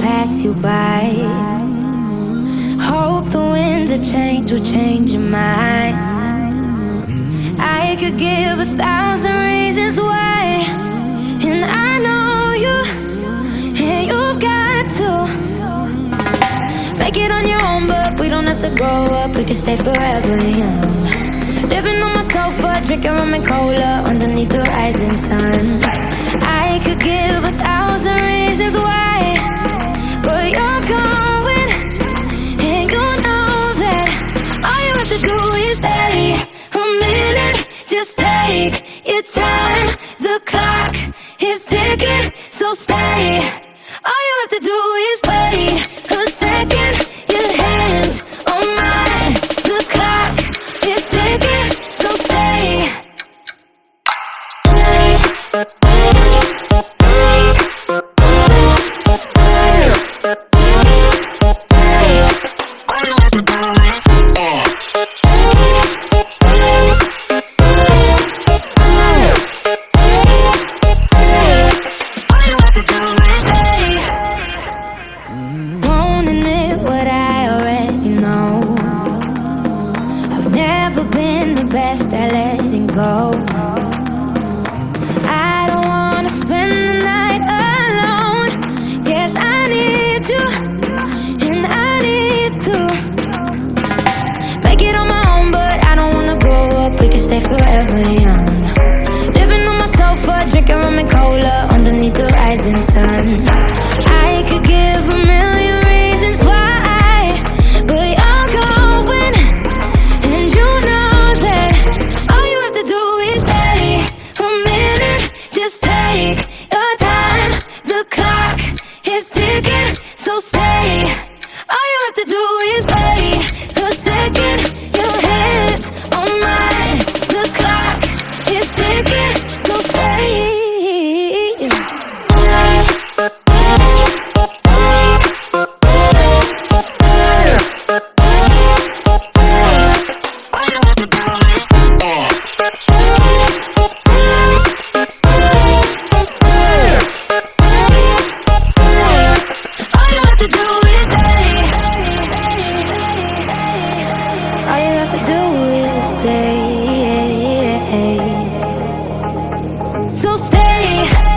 pass you by. Hope the winds of change will change your mind. I could give a thousand reasons why, and I know you, and you've got to make it on your own. But we don't have to grow up, we can stay forever young. Living on my sofa, drinking rum and cola underneath the rising sun. I could give a thousand Just take your time. The clock is ticking, so stay. All you have to do is wait a second. Best at letting go. I don't wanna spend the night alone. Guess I need you, and I need to make it on my own, but I don't wanna grow up. We can stay forever young. Living on my sofa, drinking rum and cola underneath the rising sun. Just take your time. The clock is ticking, so stay. All you have to do is to do is stay. So stay.